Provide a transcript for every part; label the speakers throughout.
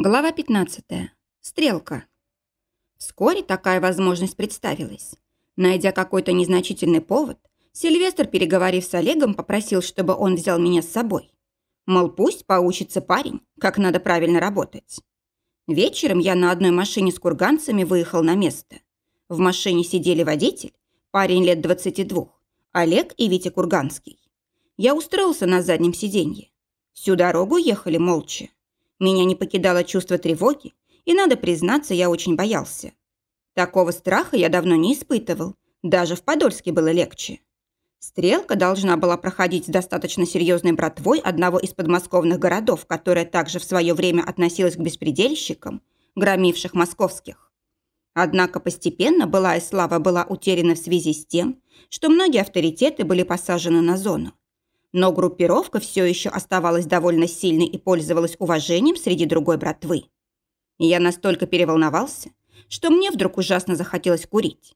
Speaker 1: Глава 15. Стрелка. Вскоре такая возможность представилась. Найдя какой-то незначительный повод, Сильвестр, переговорив с Олегом, попросил, чтобы он взял меня с собой. Мол, пусть поучится парень, как надо правильно работать. Вечером я на одной машине с курганцами выехал на место. В машине сидели водитель, парень лет 22, Олег и Витя Курганский. Я устроился на заднем сиденье. Всю дорогу ехали молча. Меня не покидало чувство тревоги, и, надо признаться, я очень боялся. Такого страха я давно не испытывал, даже в Подольске было легче. Стрелка должна была проходить с достаточно серьезной братвой одного из подмосковных городов, которая также в свое время относилась к беспредельщикам, громивших московских. Однако постепенно былая слава была утеряна в связи с тем, что многие авторитеты были посажены на зону. Но группировка все еще оставалась довольно сильной и пользовалась уважением среди другой братвы. я настолько переволновался, что мне вдруг ужасно захотелось курить.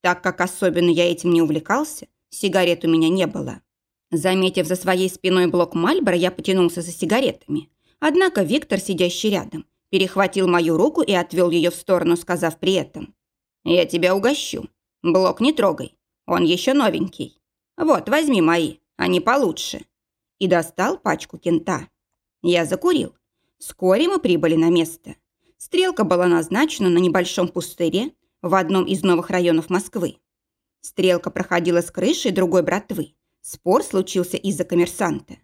Speaker 1: Так как особенно я этим не увлекался, Сигарет у меня не было. Заметив за своей спиной блок Мальбора, я потянулся за сигаретами. Однако Виктор, сидящий рядом, перехватил мою руку и отвел ее в сторону, сказав при этом. «Я тебя угощу. Блок не трогай. Он еще новенький. Вот, возьми мои, они получше». И достал пачку кента. Я закурил. Вскоре мы прибыли на место. Стрелка была назначена на небольшом пустыре в одном из новых районов Москвы. Стрелка проходила с крышей другой братвы. Спор случился из-за коммерсанта.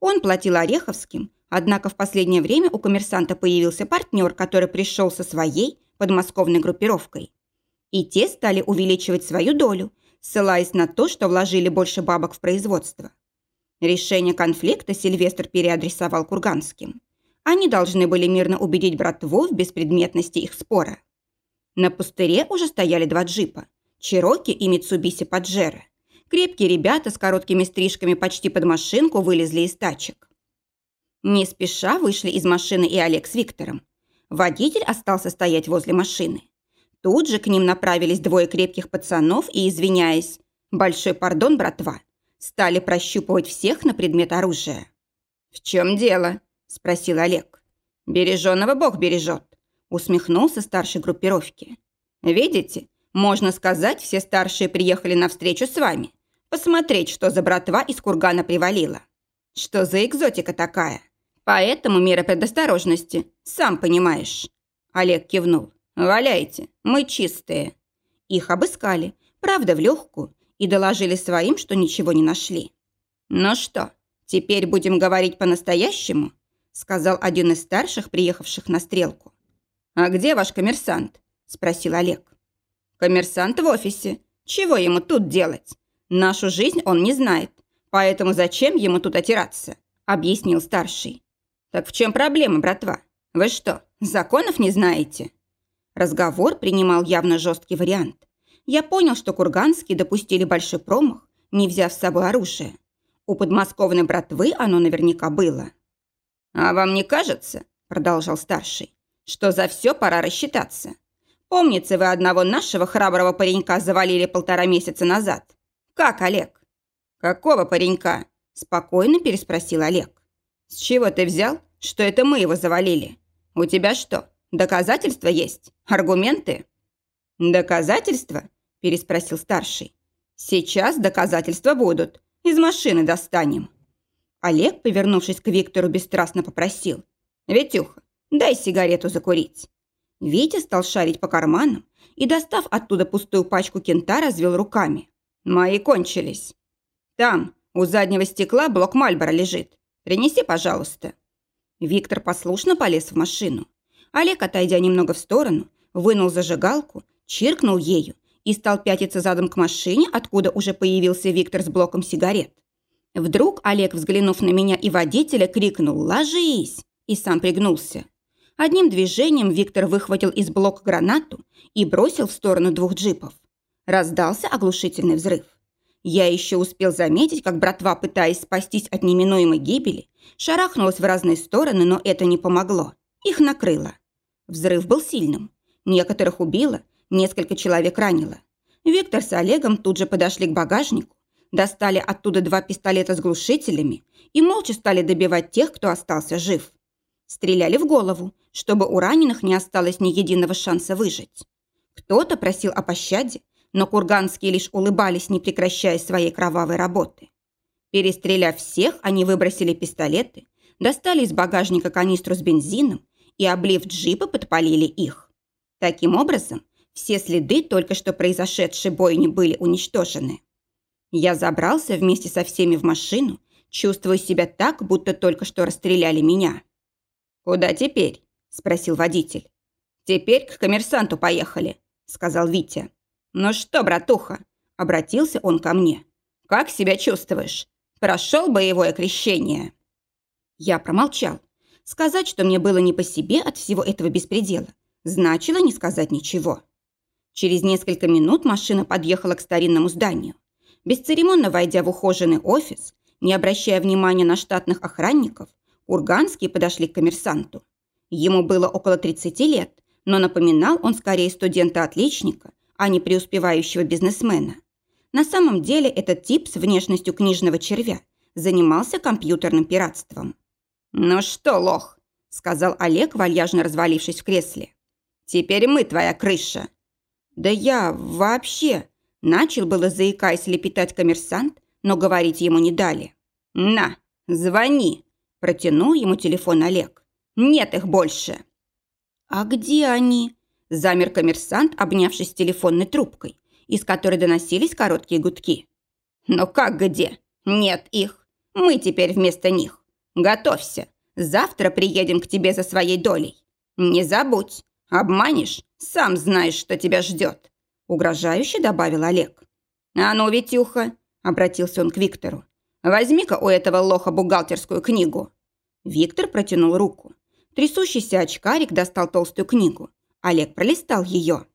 Speaker 1: Он платил Ореховским, однако в последнее время у коммерсанта появился партнер, который пришел со своей подмосковной группировкой. И те стали увеличивать свою долю, ссылаясь на то, что вложили больше бабок в производство. Решение конфликта Сильвестр переадресовал Курганским. Они должны были мирно убедить братву в беспредметности их спора. На пустыре уже стояли два джипа – Чироки и Митсубиси Паджеро. Крепкие ребята с короткими стрижками почти под машинку вылезли из тачек. Не спеша вышли из машины и Олег с Виктором. Водитель остался стоять возле машины. Тут же к ним направились двое крепких пацанов и, извиняясь, «Большой пардон, братва», стали прощупывать всех на предмет оружия. «В чем дело?» – спросил Олег. «Береженого Бог бережет», – усмехнулся старшей группировки. «Видите, можно сказать, все старшие приехали на встречу с вами. Посмотреть, что за братва из кургана привалила. Что за экзотика такая? Поэтому меры предосторожности, сам понимаешь. Олег кивнул. «Валяйте, мы чистые». Их обыскали, правда, в легкую, и доложили своим, что ничего не нашли. «Ну что, теперь будем говорить по-настоящему?» сказал один из старших, приехавших на стрелку. «А где ваш коммерсант?» спросил Олег. Коммерсант в офисе. Чего ему тут делать? Нашу жизнь он не знает. Поэтому зачем ему тут отираться? Объяснил старший. Так в чем проблема, братва? Вы что, законов не знаете? Разговор принимал явно жесткий вариант. Я понял, что курганские допустили большой промах, не взяв с собой оружие. У подмосковной братвы оно наверняка было. «А вам не кажется, — продолжал старший, — что за все пора рассчитаться? Помнится, вы одного нашего храброго паренька завалили полтора месяца назад. Как, Олег? Какого паренька? Спокойно переспросил Олег. С чего ты взял, что это мы его завалили? У тебя что, доказательства есть? Аргументы? Доказательства? Переспросил старший. Сейчас доказательства будут. Из машины достанем. Олег, повернувшись к Виктору, бесстрастно попросил. «Витюха, дай сигарету закурить». Витя стал шарить по карманам и, достав оттуда пустую пачку кента, развел руками. «Мои кончились. Там, у заднего стекла, блок Мальбора лежит. Принеси, пожалуйста». Виктор послушно полез в машину. Олег, отойдя немного в сторону, вынул зажигалку, чиркнул ею и стал пятиться задом к машине, откуда уже появился Виктор с блоком сигарет. Вдруг Олег, взглянув на меня и водителя, крикнул «Ложись!» и сам пригнулся. Одним движением Виктор выхватил из блока гранату и бросил в сторону двух джипов. Раздался оглушительный взрыв. Я еще успел заметить, как братва, пытаясь спастись от неминуемой гибели, шарахнулась в разные стороны, но это не помогло. Их накрыло. Взрыв был сильным. Некоторых убило, несколько человек ранило. Виктор с Олегом тут же подошли к багажнику, достали оттуда два пистолета с глушителями и молча стали добивать тех, кто остался жив. Стреляли в голову, чтобы у раненых не осталось ни единого шанса выжить. Кто-то просил о пощаде, но курганские лишь улыбались, не прекращая своей кровавой работы. Перестреляв всех, они выбросили пистолеты, достали из багажника канистру с бензином и, облив джипы, подпалили их. Таким образом, все следы только что произошедшей бойни были уничтожены. Я забрался вместе со всеми в машину, чувствуя себя так, будто только что расстреляли меня. «Куда теперь?» – спросил водитель. «Теперь к коммерсанту поехали», – сказал Витя. «Ну что, братуха?» – обратился он ко мне. «Как себя чувствуешь? Прошел боевое крещение?» Я промолчал. Сказать, что мне было не по себе от всего этого беспредела, значило не сказать ничего. Через несколько минут машина подъехала к старинному зданию. Бесцеремонно войдя в ухоженный офис, не обращая внимания на штатных охранников, Урганские подошли к коммерсанту. Ему было около 30 лет, но напоминал он скорее студента-отличника, а не преуспевающего бизнесмена. На самом деле этот тип с внешностью книжного червя занимался компьютерным пиратством. «Ну что, лох?» – сказал Олег, вальяжно развалившись в кресле. «Теперь мы твоя крыша». «Да я вообще...» – начал было заикаясь лепетать коммерсант, но говорить ему не дали. «На, звони!» – протянул ему телефон Олег. «Нет их больше!» «А где они?» – замер коммерсант, обнявшись телефонной трубкой, из которой доносились короткие гудки. «Ну как где? Нет их. Мы теперь вместо них. Готовься. Завтра приедем к тебе за своей долей. Не забудь. Обманешь, сам знаешь, что тебя ждет. Угрожающе добавил Олег. А ну, Витюха, обратился он к Виктору. Возьми-ка у этого лоха бухгалтерскую книгу. Виктор протянул руку. Трясущийся очкарик достал толстую книгу. Олег пролистал ее.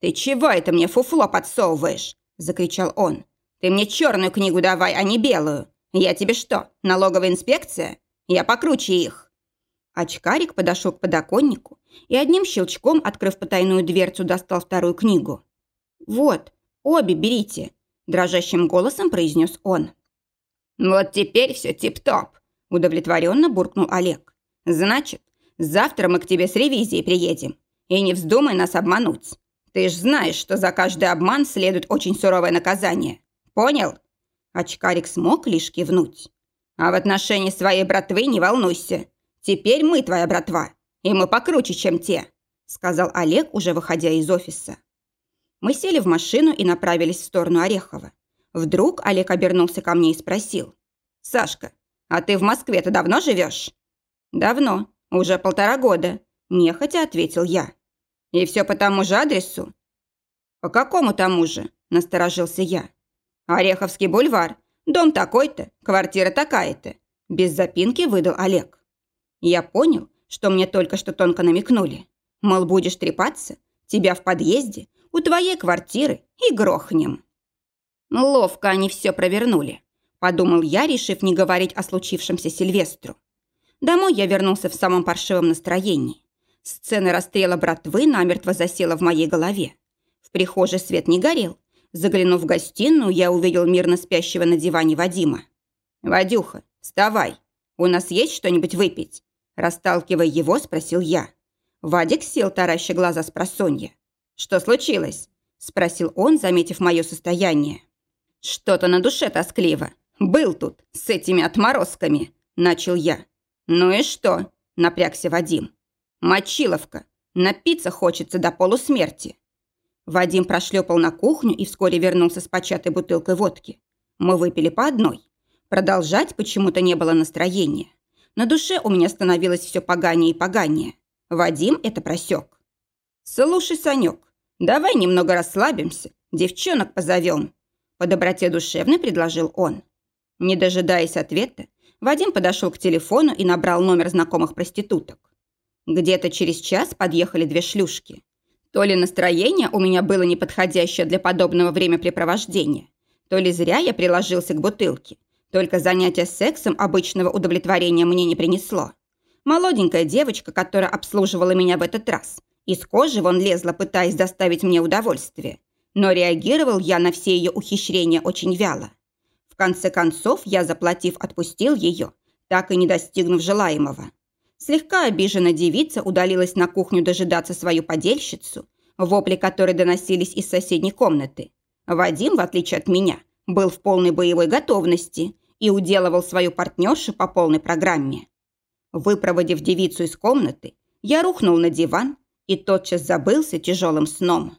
Speaker 1: «Ты чего это мне фуфло подсовываешь?» – закричал он. «Ты мне черную книгу давай, а не белую. «Я тебе что, налоговая инспекция? Я покруче их!» Очкарик подошел к подоконнику и одним щелчком, открыв потайную дверцу, достал вторую книгу. «Вот, обе берите», – дрожащим голосом произнес он. «Вот теперь все тип-топ», – удовлетворенно буркнул Олег. «Значит, завтра мы к тебе с ревизией приедем. И не вздумай нас обмануть. Ты ж знаешь, что за каждый обман следует очень суровое наказание. Понял?» Очкарик смог лишь кивнуть. «А в отношении своей братвы не волнуйся. Теперь мы твоя братва, и мы покруче, чем те», сказал Олег, уже выходя из офиса. Мы сели в машину и направились в сторону Орехова. Вдруг Олег обернулся ко мне и спросил. «Сашка, а ты в Москве-то давно живешь?» «Давно, уже полтора года», – нехотя ответил я. «И все по тому же адресу?» «По какому тому же?» – насторожился я. «Ореховский бульвар. Дом такой-то, квартира такая-то», – без запинки выдал Олег. Я понял, что мне только что тонко намекнули. Мол, будешь трепаться, тебя в подъезде, у твоей квартиры и грохнем. Ловко они все провернули, подумал я, решив не говорить о случившемся Сильвестру. Домой я вернулся в самом паршивом настроении. Сцена расстрела братвы намертво засела в моей голове. В прихожей свет не горел, Заглянув в гостиную, я увидел мирно спящего на диване Вадима. «Вадюха, вставай. У нас есть что-нибудь выпить?» Расталкивая его, спросил я. Вадик сел, тараща глаза с просонья. «Что случилось?» Спросил он, заметив мое состояние. «Что-то на душе тоскливо. Был тут, с этими отморозками», начал я. «Ну и что?» напрягся Вадим. «Мочиловка. Напиться хочется до полусмерти». Вадим прошлепал на кухню и вскоре вернулся с початой бутылкой водки. Мы выпили по одной. Продолжать почему-то не было настроения. На душе у меня становилось все поганее и поганее. Вадим это просек. «Слушай, Санек, давай немного расслабимся, девчонок позовем», по доброте душевной предложил он. Не дожидаясь ответа, Вадим подошел к телефону и набрал номер знакомых проституток. Где-то через час подъехали две шлюшки. То ли настроение у меня было неподходящее для подобного времяпрепровождения, то ли зря я приложился к бутылке. Только занятие сексом обычного удовлетворения мне не принесло. Молоденькая девочка, которая обслуживала меня в этот раз, из кожи вон лезла, пытаясь доставить мне удовольствие. Но реагировал я на все ее ухищрения очень вяло. В конце концов, я, заплатив, отпустил ее, так и не достигнув желаемого. Слегка обижена девица удалилась на кухню дожидаться свою подельщицу, вопли которой доносились из соседней комнаты. Вадим, в отличие от меня, был в полной боевой готовности и уделывал свою партнершу по полной программе. Выпроводив девицу из комнаты, я рухнул на диван и тотчас забылся тяжелым сном.